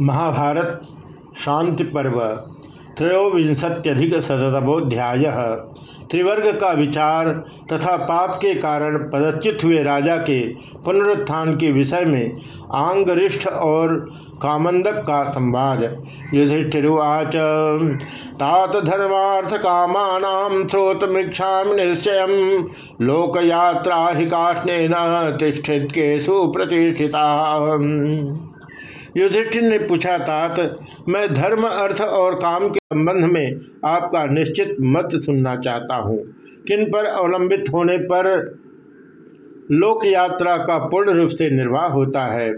महाभारत, शांति पर्व, त्रयोविंशत्यधिक शतमोध्याय त्रिवर्ग का विचार तथा पाप के कारण पदच्युत हुए राजा के पुनरुत्थान के विषय में आंगरिष्ठ और कामंदक का संवाद। युधिष्ठिरुवाच, तात धर्मार्थ कामान स्रोतमीक्षा निश्चय लोकयात्रा हि काष्ण तिष्ठित के सुप्रतिष्ठिता युधिष्ठिर ने पूछा, तात, मैं धर्म, अर्थ और काम के संबंध में आपका निश्चित मत सुनना चाहता हूँ। किन पर अवलंबित होने पर लोक यात्रा का पूर्ण रूप से निर्वाह होता है।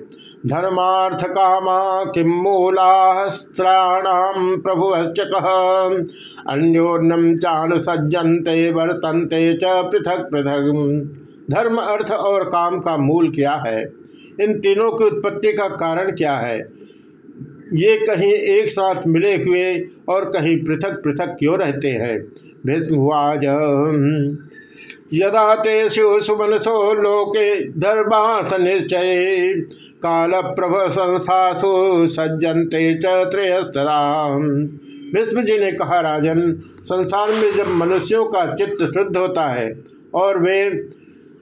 धर्मार्थ कामा किम मूलास्त्राणाम प्रभु कह अन्योन्यम चानुसजनते वर्तनते च पृथक पृथक। धर्म, अर्थ और काम का मूल क्या है? इन तीनों की उत्पत्ति का कारण क्या है? ये कहीं एक साथ मिले हुए और कहीं पृथक पृथक क्यों रहते हैं? भीष्मवाज यदा ते सुमनसो लोके धर्मार्थ निश्चय काल प्रभ संस्थासु सज्जनते त्रयस्तरा भीष्म जी ने कहा, राजन, संसार में जब मनुष्यों का चित्त शुद्ध होता है और वे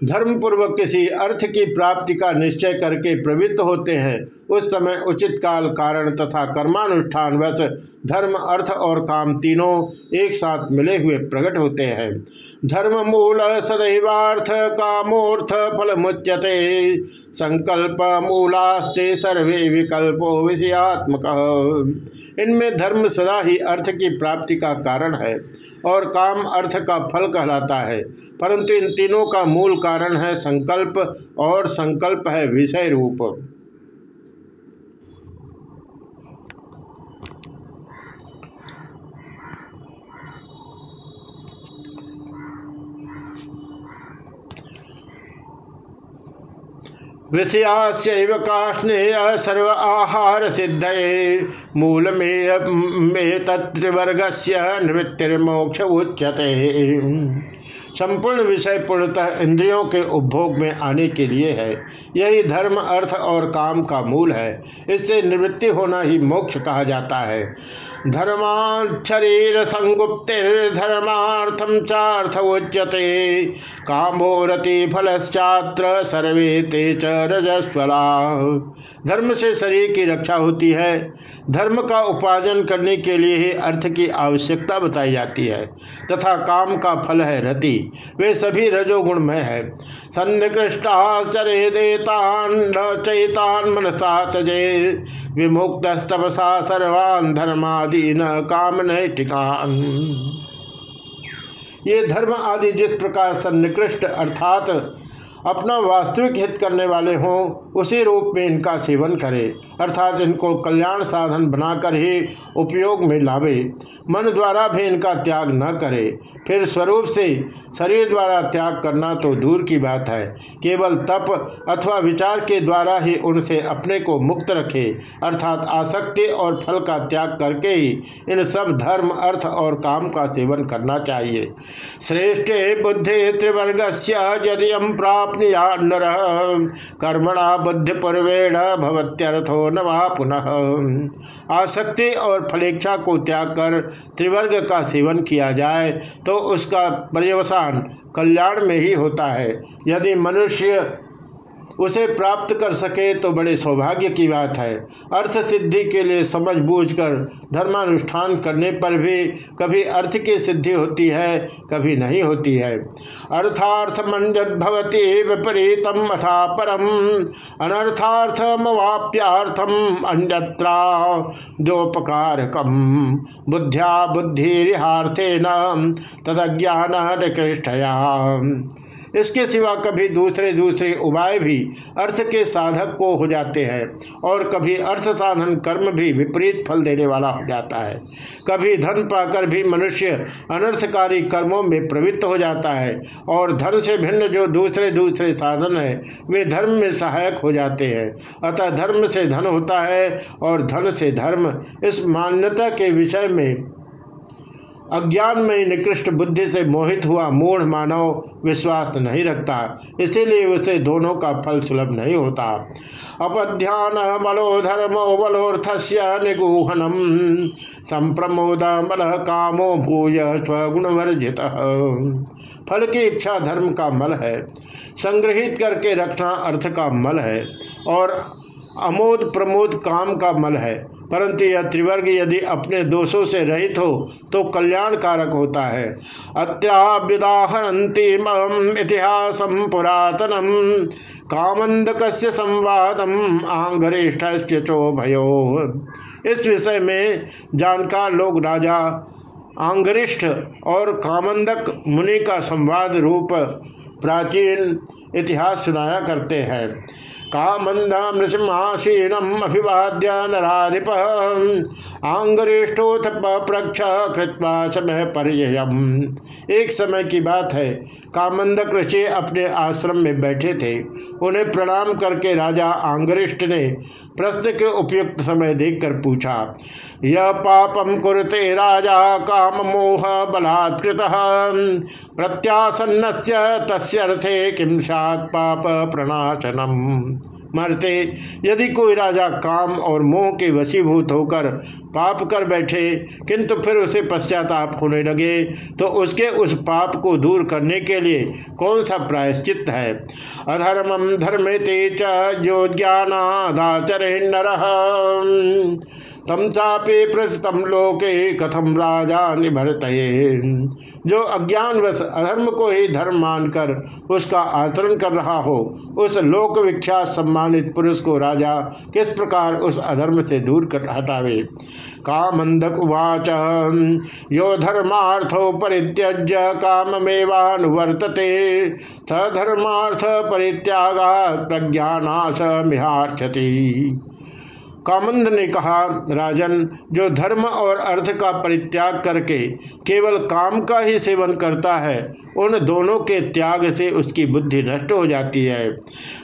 धर्मपूर्वक किसी अर्थ की प्राप्ति का निश्चय करके प्रवृत्त होते हैं, उस समय उचित काल, कारण तथा कर्मानुष्ठान वश धर्म, अर्थ और काम तीनों एक साथ मिले हुए प्रकट होते हैं। धर्म मूल सदैवार्थ, कामोर्थ फल मुच्यते। संकल्प मूलास्ते सर्वे विकल्पो विषयात्मक। इनमें धर्म सदा ही अर्थ की प्राप्ति का कारण है और काम अर्थ का फल कहलाता है, परंतु इन तीनों का मूल कारण है संकल्प और संकल्प है विषय रूप। विषयास्व काष्णेय सर्व आहार सिद्ध मूल में तत्वर्ग से नृत्तिर्मोक्ष उच्यते। संपूर्ण विषय पूर्णतः इंद्रियों के उपभोग में आने के लिए है। यही धर्म, अर्थ और काम का मूल है। इससे निवृत्ति होना ही मोक्ष कहा जाता है। धर्मा शरीर संगुप्तिर्धर्मार्थम चार्थ उच्यते। कामो रति फलश्चात्र सर्वे ते च रजस्वला। धर्म से शरीर की रक्षा होती है। धर्म का उपार्जन करने के लिए ही अर्थ की आवश्यकता बताई जाती है। तथा काम का फल है रति। वे सभी में है। सन्निकृष्टा चरे देतान चैतान मनसा जय विमुक्त तपसा सर्वान धर्मादि न काम निकान ये धर्म आदि जिस प्रकार सन्निकृष्ट अर्थात अपना वास्तविक हित करने वाले हों, उसी रूप में इनका सेवन करें। अर्थात इनको कल्याण साधन बनाकर ही उपयोग में लावे। मन द्वारा भी इनका त्याग न करे। फिर स्वरूप से शरीर द्वारा त्याग करना तो दूर की बात है। केवल तप अथवा विचार के द्वारा ही उनसे अपने को मुक्त रखे। अर्थात आसक्ति और फल का त्याग करके ही इन सब धर्म, अर्थ और काम का सेवन करना चाहिए। श्रेष्ठ बुद्धि त्रिवर्ग से यदि हम नर कर्मणा बुद्ध पर्वेण भवत्यर्थो न पुनः। आसक्ति और फलेक्षा को त्याग कर त्रिवर्ग का सेवन किया जाए तो उसका पर्यवसान कल्याण में ही होता है। यदि मनुष्य उसे प्राप्त कर सके तो बड़े सौभाग्य की बात है। अर्थ सिद्धि के लिए समझ बूझ कर धर्मानुष्ठान करने पर भी कभी अर्थ की सिद्धि होती है, कभी नहीं होती है। अर्थार्थ मंडत भवती विपरीतम अथा परम अनर्थार्थमवाप्यार्थम अन्यत्रा दोपकारकम बुद्ध्या बुद्धिहार्थे न तदज्ञान निकृष्टया। इसके सिवा कभी दूसरे दूसरे उपाय भी अर्थ के साधक को हो जाते हैं और कभी अर्थ साधन कर्म भी विपरीत फल देने वाला हो जाता है। कभी धन पाकर भी मनुष्य अनर्थकारी कर्मों में प्रवृत्त हो जाता है और धन से भिन्न जो दूसरे दूसरे साधन है, वे धर्म में सहायक हो जाते हैं। अतः धर्म से धन होता है और धन से धर्म इस मान्यता के विषय में अज्ञान में निकृष्ट बुद्धि से मोहित हुआ, मूढ़ मानव विश्वास नहीं रखता। इसीलिए उसे दोनों का फल सुलभ नहीं होता। अपध्यान बलो धर्मो बलोर्थस्य निगूहनम संप्रमोद बल कामो भूय स्वगुण वर्जित। फल की इच्छा धर्म का मल है। संग्रहित करके रखना अर्थ का मल है और अमोद प्रमोद काम का मल है। परंतु यह त्रिवर्ग यदि अपने दोषों से रहित हो तो कल्याण कारक होता है। अत्यादाहरती इतिहास पुरातनम कामंदक संवादम चो भयो। इस विषय में जानकार लोग राजा आंगरिष्ठ और कामंदक मुनि का संवाद रूप प्राचीन इतिहास सुनाया करते हैं। कामंद नृसिंहासीनम अभिवाद्य नाधिप आंगरिष्ठोथ प्रक्ष कृत्वा समय पर्ययम। एक समय की बात है कामंदक ऋषि अपने आश्रम में बैठे थे। उन्हें प्रणाम करके राजा आंगरिष्ठ ने प्रश्न के उपयुक्त समय देखकर पूछा, यह पापम कुरते राजा काम मोह बलात्कृत प्रत्यासन्न तस्थे किम सात पाप प्रणाशनम? मरते। यदि कोई राजा काम और मोह के वशीभूत होकर पाप कर बैठे, किंतु फिर उसे पश्चाताप होने लगे तो उसके उस पाप को दूर करने के लिए कौन सा प्रायश्चित है? अधर्मम धर्मते जो ज्ञानादाचरे नर। तम चापे प्रस्तम लोके कथम राजा निभरत जो अज्ञानवश अधर्म को ही धर्म मानकर उसका आचरण कर रहा हो, उस लोक विख्यात सम्मानित पुरुष को राजा किस प्रकार उस अधर्म से दूर कर हटावे? कामंदक उवाच, यो धर्मार्थो परित्यज्य काममेवानुवर्तते। स धर्मार्थ परित्यागा प्रज्ञानाश मिहार्थति कामंद ने कहा, राजन, जो धर्म और अर्थ का परित्याग करके केवल काम का ही सेवन करता है, उन दोनों के त्याग से उसकी बुद्धि नष्ट हो जाती है।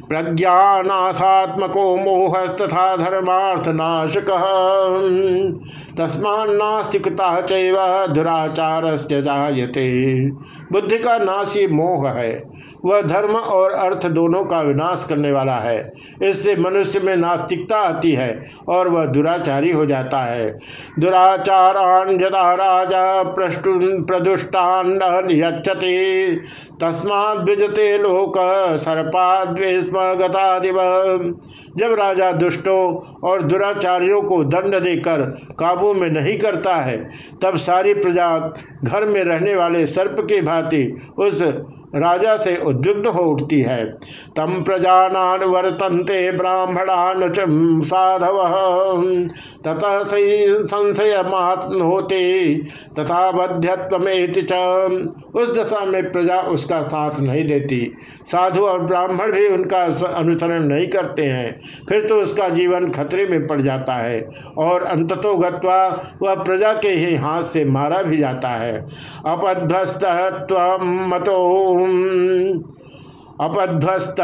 प्रज्ञानाथात्मको मोह तथा धर्मार्थ नाशक तस्मान्नास्तिकता चैव दुराचार जायते। बुद्धि का नाश ही मोह है। वह धर्म और अर्थ दोनों का विनाश करने वाला है। इससे मनुष्य में नास्तिकता आती है। और वह दुराचारी हो जाता है। दुराचारान यदा राजा प्रदुष्टान यच्छति तस्मात् विजते लोक सर्पाद्वेस्म गतादिव। जब राजा दुष्टों और दुराचारियों को दंड देकर काबू में नहीं करता है, तब सारी प्रजा घर में रहने वाले सर्प की भांति उस राजा से उद्विग्न हो उठती है। तम प्रजानान वर्तन्ते ब्राह्मणान साधव। तथा संशय महात्म होते, तथा बध्यत्वेति उस दशा में प्रजा उसका साथ नहीं देती। साधु और ब्राह्मण भी उनका अनुसरण नहीं करते हैं। फिर तो उसका जीवन खतरे में पड़ जाता है और अंततो गत्वा वह प्रजा के ही हाथ से मारा भी जाता है। अपध्वस्त मतो अपध्वस्त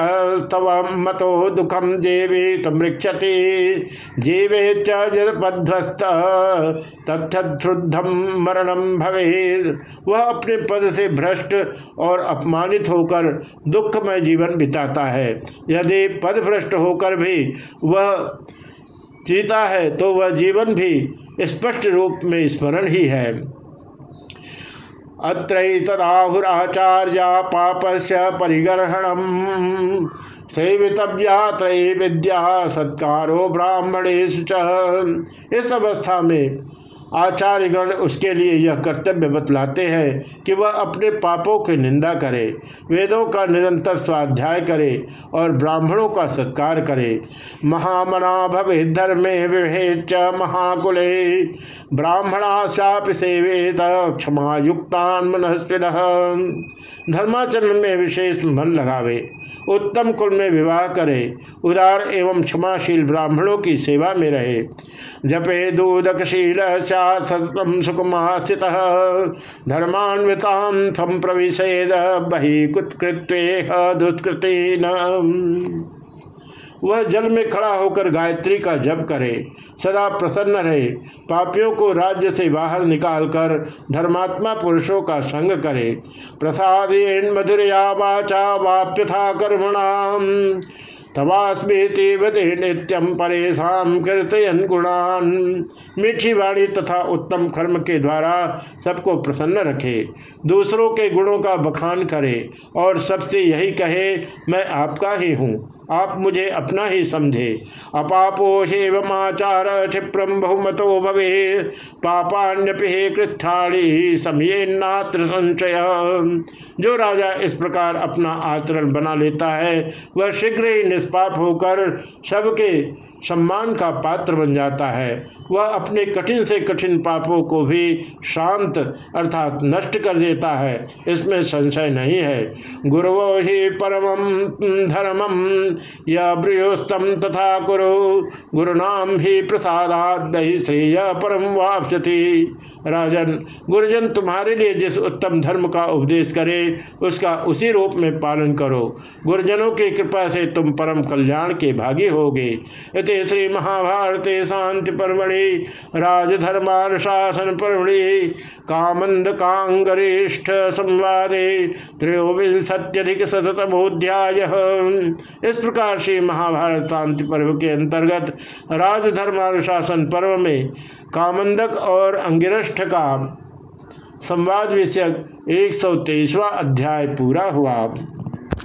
तव मतो दुखम जेवे तो मृक्षति जीवे चध्वस्त तथ्युद्धम मरणम भवे वह अपने पद से भ्रष्ट और अपमानित होकर दुखमय जीवन बिताता है। यदि पद भ्रष्ट होकर भी वह जीता है तो वह जीवन भी स्पष्ट रूप में स्मरण ही है। अत्रैतदाहुराचार्या पाप से सेवितव्या त्रय विद्या सत्कारो ब्राह्मणेश इस अवस्था में आचार्यगण उसके लिए यह कर्तव्य बतलाते हैं कि वह अपने पापों की निंदा करे, वेदों का निरंतर स्वाध्याय करे और ब्राह्मणों का सत्कार करे। महामना भवे धर्मे विभेच महाकुले ब्राह्मणा साप सेवेत क्षमा युक्तान मनस्विन धर्माचरण में विशेष मन लगावे, उत्तम कुल में विवाह करे, उदार एवं क्षमाशील ब्राह्मणों की सेवा में रहे। जपे दूदकशील सतम सुकुमा स्थित धर्मान्विता संप्रविशेद बही कुत्कृत्वे दुष्कृति वह जल में खड़ा होकर गायत्री का जप करे, सदा प्रसन्न रहे, पापियों को राज्य से बाहर निकालकर धर्मात्मा पुरुषों का संग करे। प्रसादेन मधुरया वाचा वाप्यथा कर्मणाम। नित्यम परेशान कृतयन गुणान। मीठी वाणी तथा उत्तम कर्म के द्वारा सबको प्रसन्न रखे, दूसरों के गुणों का बखान करे और सबसे यही कहे, मैं आपका ही हूँ। आप मुझे अपना ही समझे। अपापो हेवमाचार क्षिप्रम बहुमतो भवे। पापान्यपि कृथाड़ी समय नात्र संशय। जो राजा इस प्रकार अपना आचरण बना लेता है, वह शीघ्र ही निष्पाप होकर सबके सम्मान का पात्र बन जाता है। वह अपने कठिन से कठिन पापों को भी शांत अर्थात नष्ट कर देता है। इसमें संशय नहीं है। गुरुवो ही परम धर्मम या बृहस्तम तथा कुरु। गुरुनाम ही प्रसादाद श्रेय परम वापसती राजन, गुरुजन तुम्हारे लिए जिस उत्तम धर्म का उपदेश करे, उसका उसी रूप में पालन करो। गुरुजनों की कृपा से तुम परम कल्याण के भागी होगे। इति श्री महाभारते शांति पर्वणि राजधर्मानुशासन पर्वणि कामंद कांगरिष्ठ संवादे त्रयोविंशत्यधिक शतमोध्याय इस प्रकार से महाभारत शांति पर्व के अंतर्गत राजधर्मानुशासन पर्व में कामंदक और अंगिरष्ठ का संवाद विषयक एक सौ तेईसवा अध्याय पूरा हुआ।